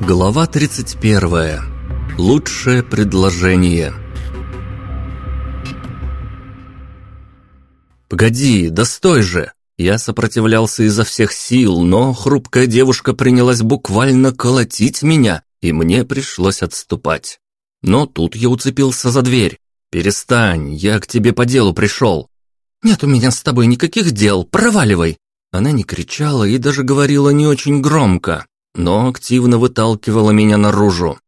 Глава 31. Лучшее предложение. «Погоди, да стой же!» Я сопротивлялся изо всех сил, но хрупкая девушка принялась буквально колотить меня, и мне пришлось отступать. Но тут я уцепился за дверь. «Перестань, я к тебе по делу пришел». «Нет у меня с тобой никаких дел, проваливай!» Она не кричала и даже говорила не очень громко, но активно выталкивала меня наружу.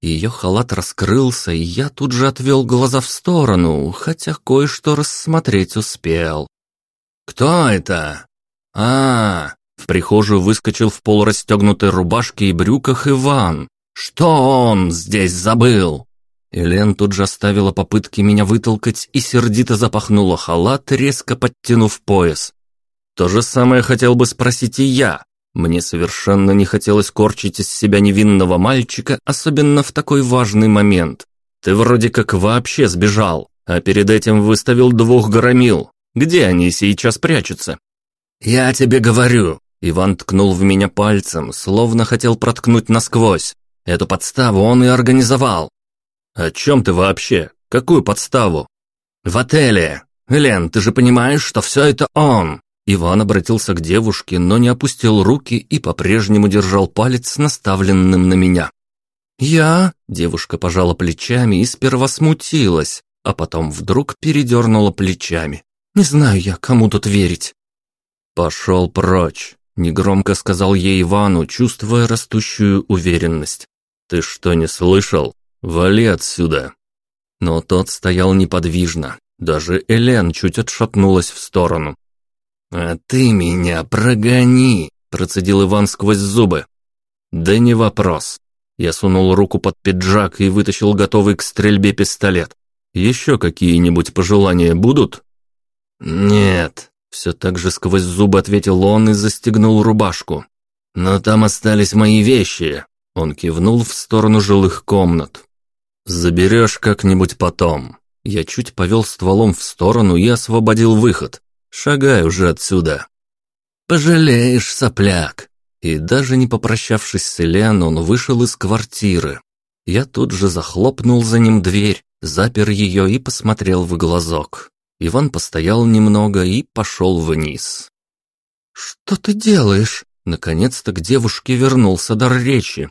Ее халат раскрылся, и я тут же отвел глаза в сторону, хотя кое-что рассмотреть успел. «Кто это?» а, -а, -а В прихожую выскочил в полурастегнутой рубашке и брюках Иван. «Что он здесь забыл?» Элен тут же оставила попытки меня вытолкать и сердито запахнула халат, резко подтянув пояс. То же самое хотел бы спросить и я, мне совершенно не хотелось корчить из себя невинного мальчика, особенно в такой важный момент. Ты вроде как вообще сбежал, а перед этим выставил двух громил. Где они сейчас прячутся? Я тебе говорю. Иван ткнул в меня пальцем, словно хотел проткнуть насквозь. Эту подставу он и организовал. О чем ты вообще? Какую подставу? В отеле. Лен, ты же понимаешь, что все это он. Иван обратился к девушке, но не опустил руки и по-прежнему держал палец, наставленным на меня. «Я?» – девушка пожала плечами и сперва смутилась, а потом вдруг передернула плечами. «Не знаю я, кому тут верить». «Пошел прочь», – негромко сказал ей Ивану, чувствуя растущую уверенность. «Ты что, не слышал? Вали отсюда!» Но тот стоял неподвижно. Даже Элен чуть отшатнулась в сторону. «А ты меня прогони!» – процедил Иван сквозь зубы. «Да не вопрос». Я сунул руку под пиджак и вытащил готовый к стрельбе пистолет. «Еще какие-нибудь пожелания будут?» «Нет», – все так же сквозь зубы ответил он и застегнул рубашку. «Но там остались мои вещи». Он кивнул в сторону жилых комнат. «Заберешь как-нибудь потом». Я чуть повел стволом в сторону и освободил выход. Шагай уже отсюда. Пожалеешь, сопляк. И даже не попрощавшись с Элен, он вышел из квартиры. Я тут же захлопнул за ним дверь, запер ее и посмотрел в глазок. Иван постоял немного и пошел вниз. «Что ты делаешь?» Наконец-то к девушке вернулся дар речи.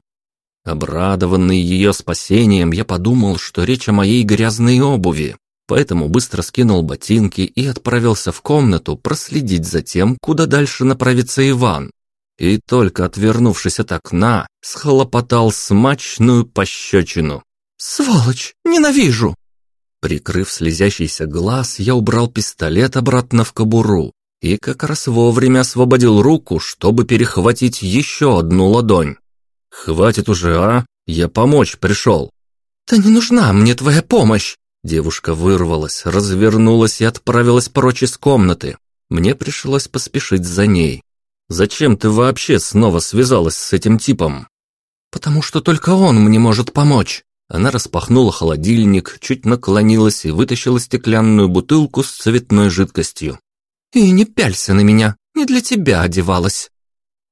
Обрадованный ее спасением, я подумал, что речь о моей грязной обуви поэтому быстро скинул ботинки и отправился в комнату проследить за тем, куда дальше направится Иван. И только отвернувшись от окна, схлопотал смачную пощечину. «Сволочь! Ненавижу!» Прикрыв слезящийся глаз, я убрал пистолет обратно в кобуру и как раз вовремя освободил руку, чтобы перехватить еще одну ладонь. «Хватит уже, а? Я помочь пришел». «Да не нужна мне твоя помощь!» Девушка вырвалась, развернулась и отправилась прочь из комнаты. Мне пришлось поспешить за ней. «Зачем ты вообще снова связалась с этим типом?» «Потому что только он мне может помочь». Она распахнула холодильник, чуть наклонилась и вытащила стеклянную бутылку с цветной жидкостью. «И не пялься на меня, не для тебя одевалась».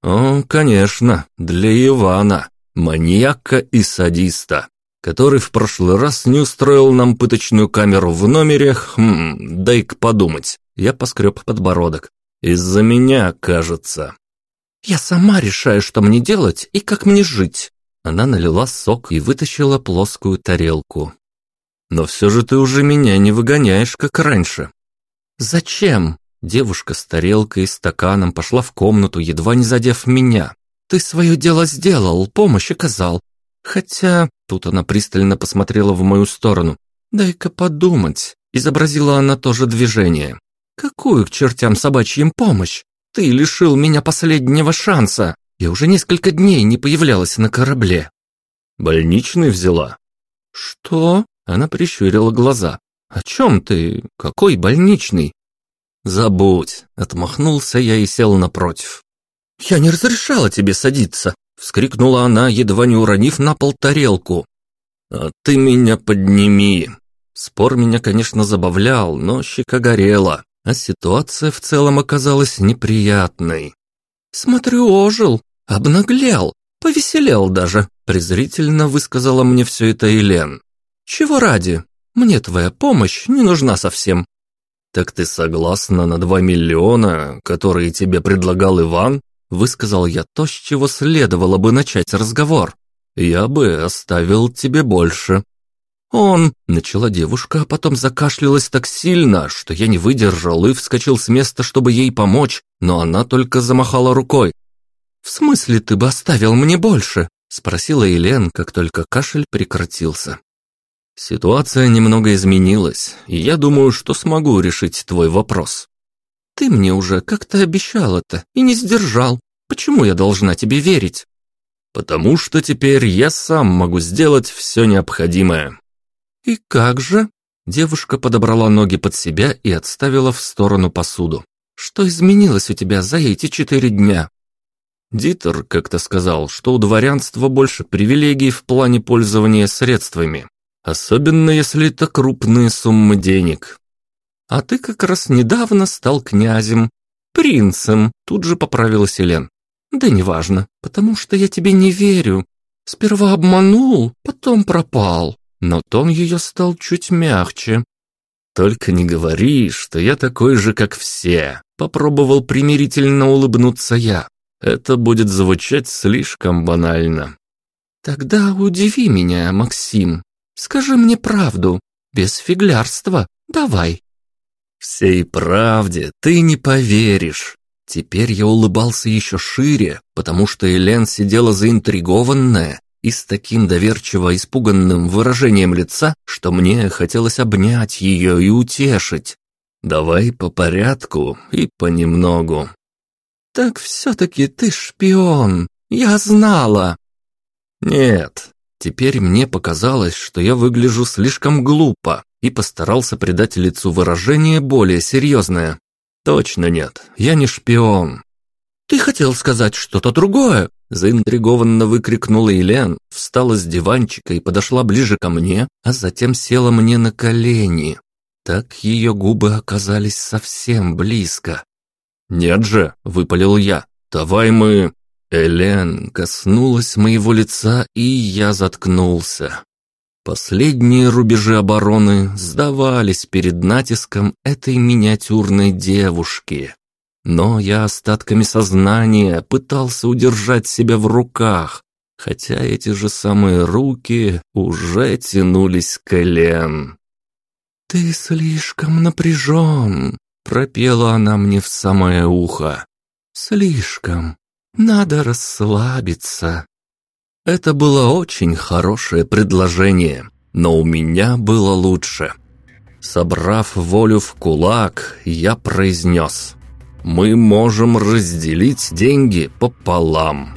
«О, конечно, для Ивана, маньяка и садиста» который в прошлый раз не устроил нам пыточную камеру в номере, хм, дай-ка подумать. Я поскреб подбородок. Из-за меня, кажется. Я сама решаю, что мне делать и как мне жить. Она налила сок и вытащила плоскую тарелку. Но все же ты уже меня не выгоняешь, как раньше. Зачем? Девушка с тарелкой и стаканом пошла в комнату, едва не задев меня. Ты свое дело сделал, помощь оказал. Хотя Тут она пристально посмотрела в мою сторону. «Дай-ка подумать», — изобразила она тоже движение. «Какую к чертям собачьим помощь? Ты лишил меня последнего шанса. Я уже несколько дней не появлялась на корабле». «Больничный взяла?» «Что?» — она прищурила глаза. «О чем ты? Какой больничный?» «Забудь», — отмахнулся я и сел напротив. «Я не разрешала тебе садиться», Вскрикнула она, едва не уронив на пол тарелку. «А ты меня подними!» Спор меня, конечно, забавлял, но щека горела, а ситуация в целом оказалась неприятной. Смотрю, ожил, обнаглел, повеселел даже», презрительно высказала мне все это Елен. «Чего ради? Мне твоя помощь не нужна совсем». «Так ты согласна на два миллиона, которые тебе предлагал Иван?» Высказал я то, с чего следовало бы начать разговор. «Я бы оставил тебе больше». «Он...» — начала девушка, а потом закашлялась так сильно, что я не выдержал и вскочил с места, чтобы ей помочь, но она только замахала рукой. «В смысле ты бы оставил мне больше?» — спросила Елен, как только кашель прекратился. «Ситуация немного изменилась, и я думаю, что смогу решить твой вопрос». «Ты мне уже как-то обещал это и не сдержал. Почему я должна тебе верить?» «Потому что теперь я сам могу сделать все необходимое». «И как же?» Девушка подобрала ноги под себя и отставила в сторону посуду. «Что изменилось у тебя за эти четыре дня?» Дитер как-то сказал, что у дворянства больше привилегий в плане пользования средствами, особенно если это крупные суммы денег. А ты как раз недавно стал князем, принцем, тут же поправилась Елен. Да неважно, потому что я тебе не верю. Сперва обманул, потом пропал. Но тон ее стал чуть мягче. Только не говори, что я такой же, как все. Попробовал примирительно улыбнуться я. Это будет звучать слишком банально. Тогда удиви меня, Максим. Скажи мне правду, без фиглярства. Давай. Всей правде ты не поверишь. Теперь я улыбался еще шире, потому что Элен сидела заинтригованная и с таким доверчиво испуганным выражением лица, что мне хотелось обнять ее и утешить. Давай по порядку и понемногу. «Так все-таки ты шпион! Я знала!» «Нет, теперь мне показалось, что я выгляжу слишком глупо и постарался придать лицу выражение более серьезное. Точно нет, я не шпион». «Ты хотел сказать что-то другое?» Заинтригованно выкрикнула Елен, встала с диванчика и подошла ближе ко мне, а затем села мне на колени. Так ее губы оказались совсем близко. «Нет же», — выпалил я, — «давай мы...» Элен коснулась моего лица, и я заткнулся. Последние рубежи обороны сдавались перед натиском этой миниатюрной девушки. Но я остатками сознания пытался удержать себя в руках, хотя эти же самые руки уже тянулись к Элен. «Ты слишком напряжен», Пропела она мне в самое ухо. «Слишком. Надо расслабиться». Это было очень хорошее предложение, но у меня было лучше. Собрав волю в кулак, я произнес «Мы можем разделить деньги пополам».